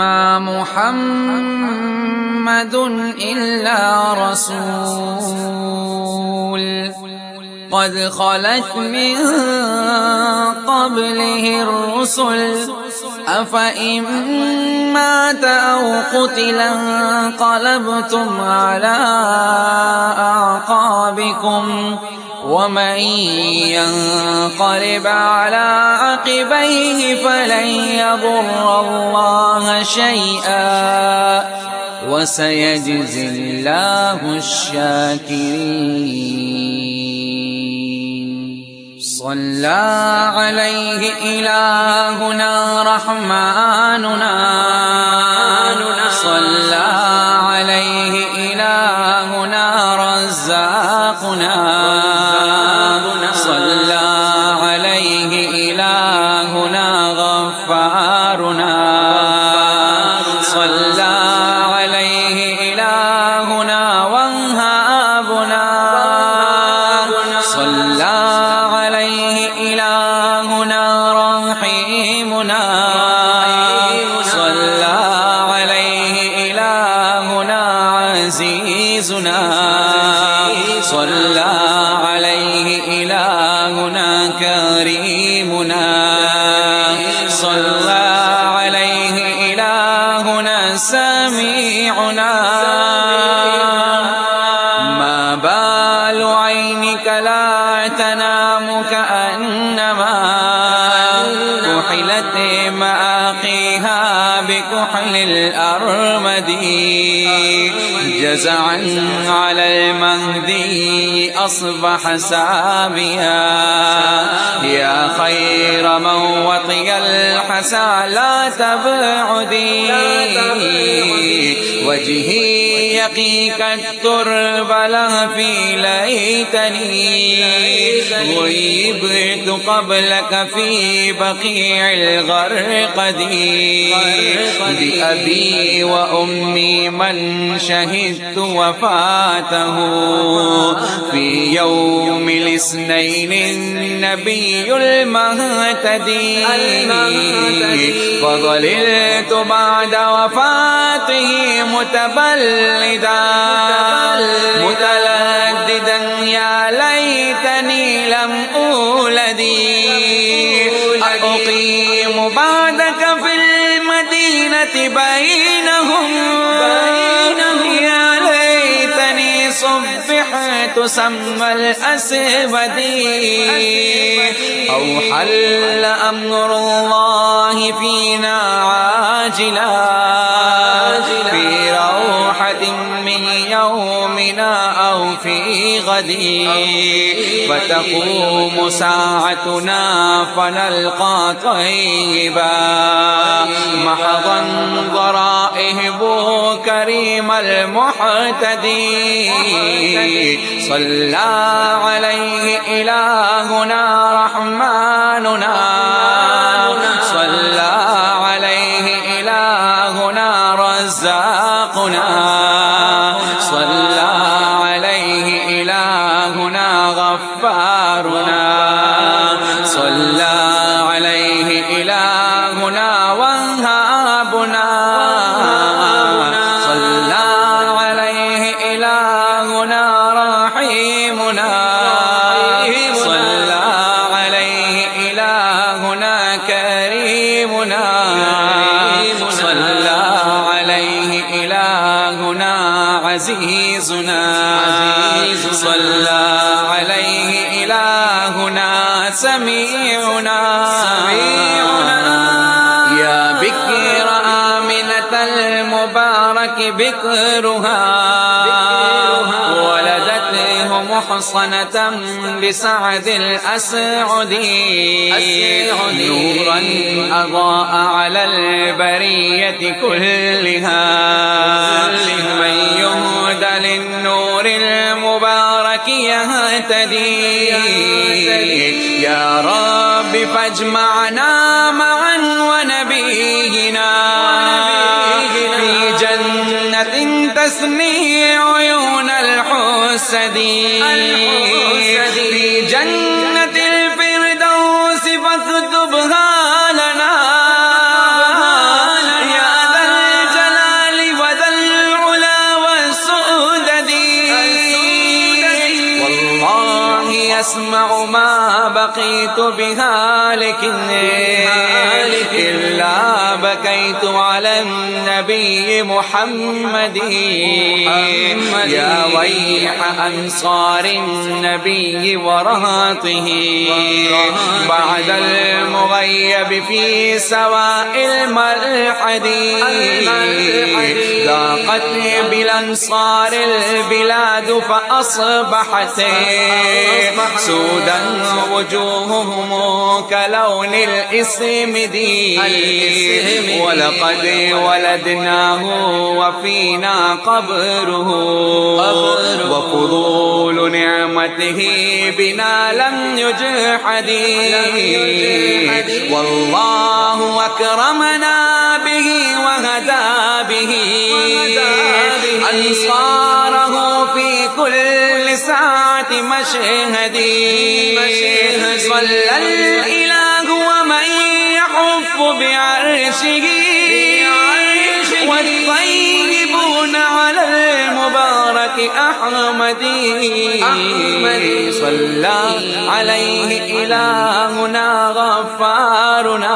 ما محمد إلا رسول. قد خلت من قبله الرسل. أفإن مات أو قتلا انقلبتم على أعقابكم. ومن ينقلب على عقبيه فلن يضر الله شيئا. وسيجزي الله الشاكرين. صلى عليه إلهنا رحماننا صلى تنام كأنما كحلت مآقيها بكحل الأرمد جزعا على المهدي أصبح ساميا. يا خير من وطي الحسى لا تبعدي. وجهي يقيك الترب لهفي ليتني. غيبت قبلك في بقيع الغرقد بأبي وأمي من شهدت وفاته. في يوم الاثنين النبي المهتدي. فظللت بعد وفاته متبلدا. متلددا يا ليتني لم أولدي. أقيم بعدك في المدينة بينهم. صبحت سمى الأسود. أو حل أمر الله فينا عاجلا. في روحة من يومنا أو في غد. فتقوم ساعتنا فنلقى طيبا. محضا ضرائه كريم المحتدي صلى عليه إلهنا رحماننا رحيمنا. صلى عليه إلهنا كريمنا. صلى عليه إلهنا عزيزنا. صلى عليه إلهنا سميعنا. يا بكر آمنة المبارك بكرها. محصنة بسعد الأسعد. نورا أضاء على البرية كلها. من يهدى للنور المبارك يهتدي. يا رب فاجمعنا معا الحسدي في جنة الفردوس فاكتبها لنا يا ذا الجلال وذا العلا والسؤددي والله يسمع ما بقيت بهالك بكيت على النبي محمد. يا ويح أنصار النبي ورهاته بعد المغيب في سواء الملحد ضاقت بالأنصار البلاد فأصبحت سودا وجوههم كلون الإسم دي ولقد ولدناه وفينا قبره. وفضول نعمته بنا لم يجحد والله أكرمنا به وهدى به أنصاره في كل ساعة مشهدي. صلى الإله ومن يحف بعرشه. والطيبون على المبارك أحمدي. صلى عليه إلهنا غفارنا.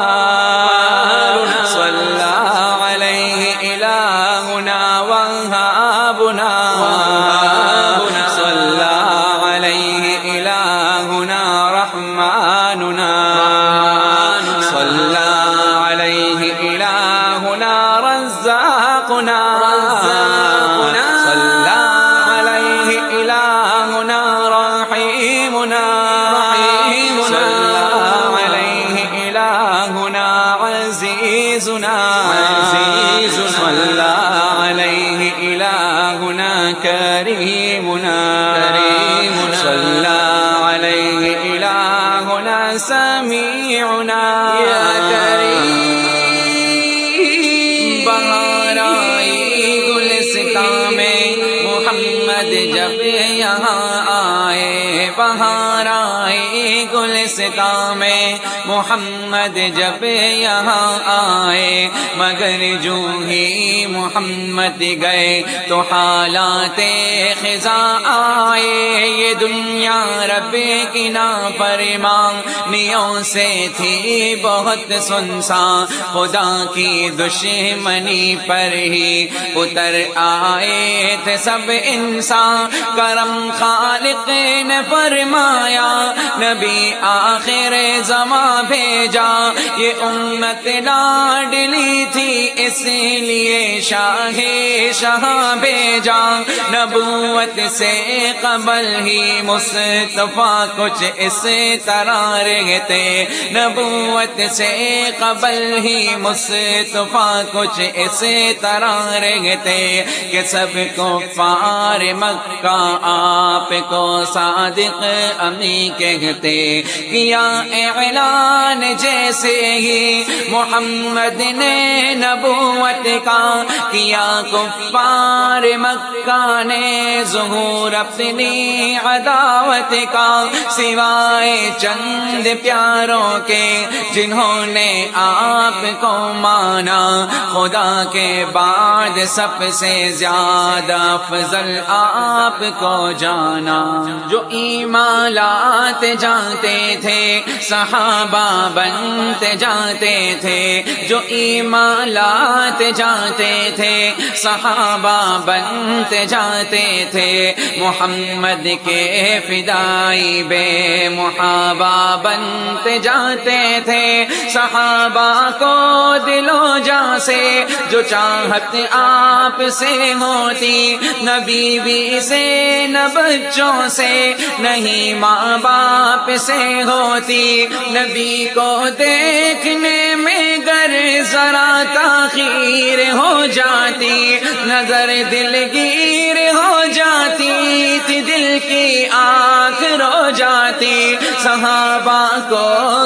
إلهنا سميعنا يا كريم بہارائی گلستان میں محمد جب یہاں آئے. بہارائی گلستان میں محمد جب یہاں آئے، مگر جو ہی محمد گئے تو حالات خزاں آئے۔ یہ دنیا رب کی نا فرمانیوں سے تھی بہت سنسان خدا کی دشمنی پر ہی اتر آئے تھے سب انسان۔ کرم خالق نے فرمایا، نبی آخر زماں بھیجا۔ یہ امت لاڈلی تھی، اس لیے شاہ شاہ بھیجا۔ نبوت سے قبل ہی مصطفیٰ کچھ اس طرح رہتے۔ نبوت سے قبل ہی مصطفیٰ کچھ اس طرح رہتے کہ سب کو پار مکہ، آپ کو صادق امی کہتے۔ کیا اعلان جیسے ہی محمد نے نبوت کا کیا کفار مکہ نے ظہور اپنی عداوت کا سوائے چند پیاروں کے جنہوں نے آپ کو مانا خدا کے بعد سب سے زیادہ فضل آپ کو جانا جو ایمالات جانتے تھے، صحابہ بنتے جاتے تھے، جو ایمالات جانتے تھے، صحابہ بنتے جاتے تھے۔ محمد کے فدائی بے محابہ بنتے جاتے تھے۔ صحابہ کو دلو جا سے، جو چاہت آپ سے ہوتی نہ بیوی سے، نہ بچوں سے، نہیں ماں باپ سے ہوتی نبی کو دیکھنے میں ذرا تاخیر ہو جاتی، نظر دل گیر ہو جاتی، تھی دل کی آنکھ رو جاتی۔ صحابہ کو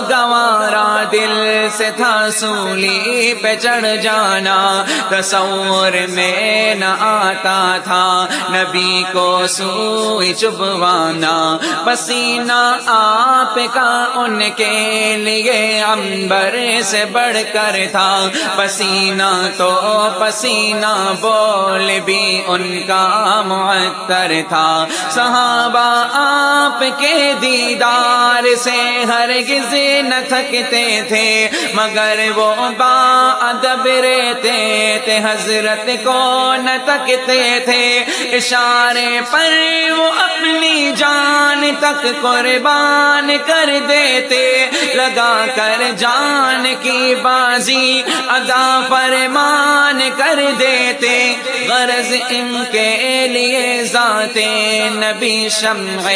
گوارا دل سے تھا سولی پہ چڑھ جانا۔ تصور میں نہ آتا تھا، نبی کو سوئی چبوانا۔ پسینہ آپ کا ان کے لیے امبر سے بڑھ کر تھا۔ پسینہ تو پسینہ بول بھی ان کا معطر تھا۔ صحابہ آپ کے دیدار سے ہرگز نہ تھکتے تھے، مگر وہ با ادب رہتے تھے، حضرت کو نہ تکتے تھے۔ اشارے پر وہ اپنی جان تک قربان کر دیتے۔ لگا کر جان کی بازی ادا فرمان کر دیتے، غرض ان کے لیے ذات نبی شمع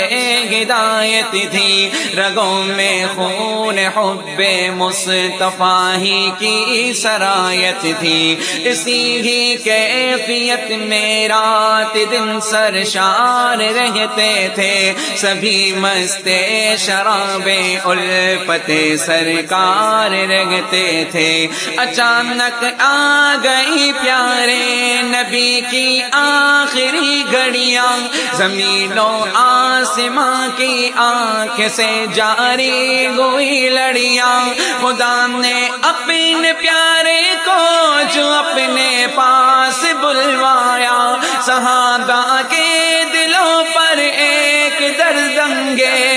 ہدایت تھی۔ رگوں میں خون حب مصطفیٰ ہی کی سرایت تھی۔ اسی ہی کیفیت میں رات دن سرشار رہتے تھے۔ سبھی مست شراب الفت سرکار رہتے تھے۔ اچانک آ گئی پیارے نبی کی آخری گھڑیاں۔ زمینوں آسماں کی آنکھ سے جاری گوئی لڑیاں۔ خدا نے اپنے پیارے کو جو اپنے پاس بلوایا۔ صحابہ کے دلوں پر ایک درد انگیز لایا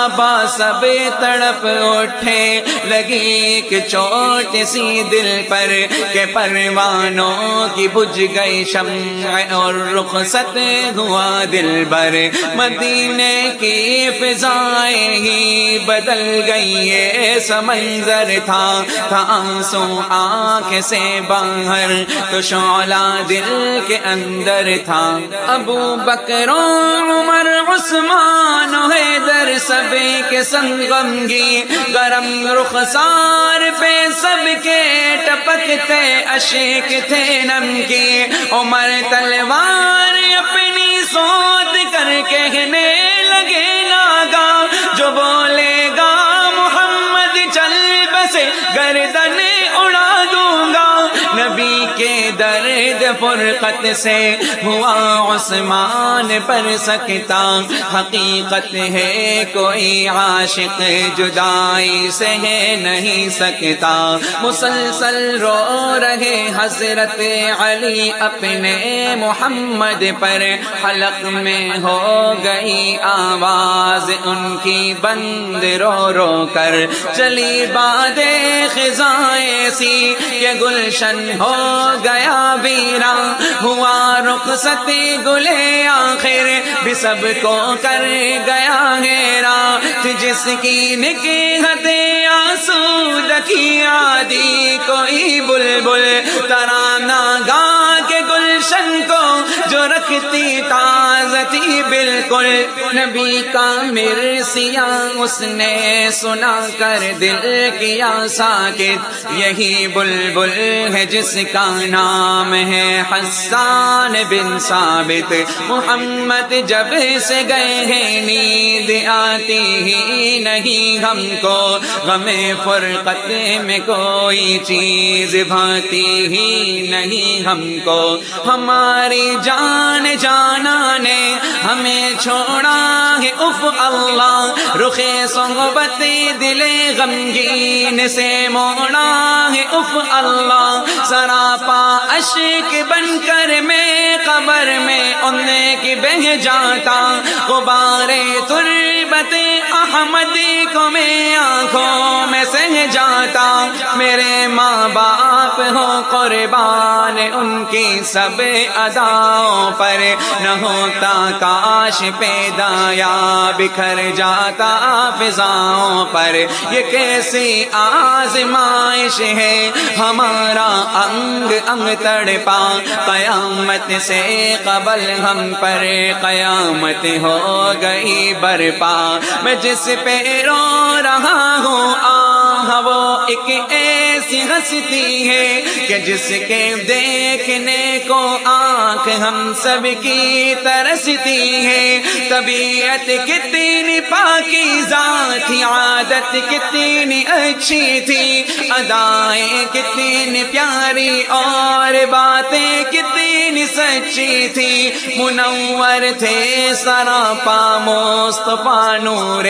صحابہ سب تڑپ اٹھے، لگی ایک چوٹ سی دل پر کہ پروانوں کی بج گئی شمع اور رخصت ہوا دل بر مدینے کی فضائیں ہی بدل گئی یہ سمنظر تھا تھا آنسو آنکھ سے باہر۔ تو شعلہ دل کے اندر تھا۔ ابو بکروں عمر، عثمان حیدر سب کے سنگمگی، گرم رخسار پہ سب کے ٹپکتے اشیک تھے نمکی عمر تلوار اپنی سوت کر کہنے درد فرقت سے ہوا عثمان پر سکتا حقیقت ہے کوئی عاشق جدائی سے نہیں سکتا مسلسل رو رہے حضرت علی اپنے محمد پر۔ حلق میں ہو گئی آواز ان کی بند رو رو کر۔ چلی باد خزائیں سی کہ گلشن ہو گیا ویرا، ہوا رخصتی گلے آخر، بھی سب کو کر گیا گیرا جس کی نکی ہتے آسود کی کوئی بلبل۔ ترانا گا کے گلشن کو جو رکھتی تھا تازتی بالکل نبی کا مرسیا اس نے سنا کر دل کیا ساکت۔ یہی بلبل ہے جس کا نام ہے حسان بن ثابت۔ محمد جب سے گئے ہیں، نیند آتی ہی نہیں۔ ہم کو غم فرقت میں کوئی چیز بھاتی ہی نہیں۔ ہم کو ہماری جان جانا نے ہمیں چھوڑا ہے، اف اللہ۔ رخے صحبت دل غمگین سے موڑا ہے، اف اللہ۔ سراپا عشق بن کر میں قبر میں اننے کی بہ جاتا۔ غبارے تربت احمدی کو میں آنکھوں میں سہ جاتا۔ میرے ماں باپ ہو، قربان ان کی سب اداؤں پر نہ ہوتا۔ کاش پیدا یا بکھر جاتا فضاؤں پر، یہ کیسی آزمائش ہے؟ ہمارا انگ انگ تڑپا، قیامت سے قبل ہم پر قیامت ہو گئی برپا۔ میں جس پہ رو رہا ہوں، آ وہ ایک ایسی ہستی ہے کہ جس کے دیکھنے کو آنکھ ہم سب کی ترستی ہے۔ طبیعت کتنی پاکی، ذات، عادت کتنی اچھی تھی۔ ادائیں کتنی پیاری اور باتیں کتنی سچی تھی، منور تھے سراپا مصطفیٰ نور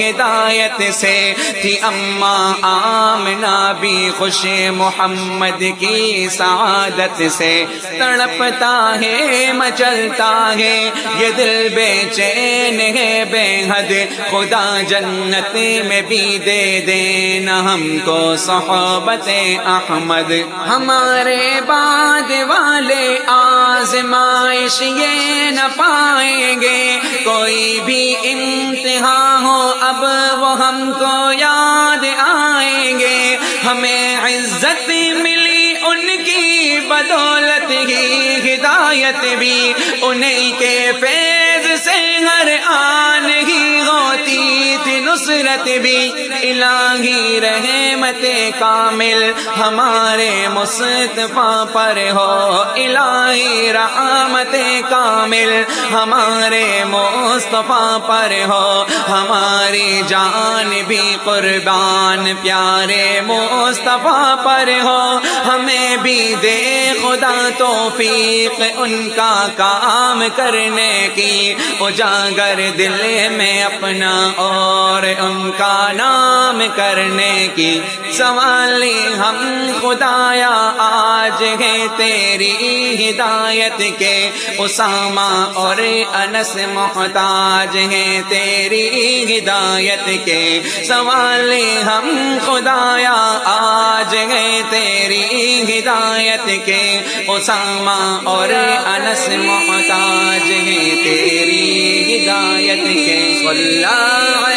ہدایت سے۔ تھی اماں آمنا بھی خوش محمد کی سعادت سے۔ تڑپتا ہے، مچلتا ہے، یہ دل بے چین ہے، بے حد۔ خدا جنت میں بھی دے دینا ہم کو صحبت احمد۔ ہمارے بعد والے آزمائش یہ نہ پائیں گے۔ کوئی بھی امتحان ہو، اب وہ ہم کو یاد آئیں گے۔ ہمیں عزت ملی ان کی، بدولت ہی ہدایت بھی۔ انہیں کے فیض سے ہر آن ہی نصرت بھی الہی رحمت کامل ہمارے مصطفیٰ پر ہو، الہی رحمت کامل ہمارے مصطفیٰ پر ہو۔ ہماری جان بھی قربان، پیارے مصطفیٰ پر ہو۔ ہمیں بھی دے خدا توفیق ان کا کام کرنے کی۔ اجاگر دل میں اپنا اور ان کا نام کرنے کی سوالی ہم خدایا آج ہے تیری ہدایت کے اسامہ اور انس محتاج ہیں تیری ہدایت کے سوالی ہم خدایا آج ہے تیری ہدایت کے اسامہ اور انس محتاج ہیں تیری ہدایت کے۔ اللہ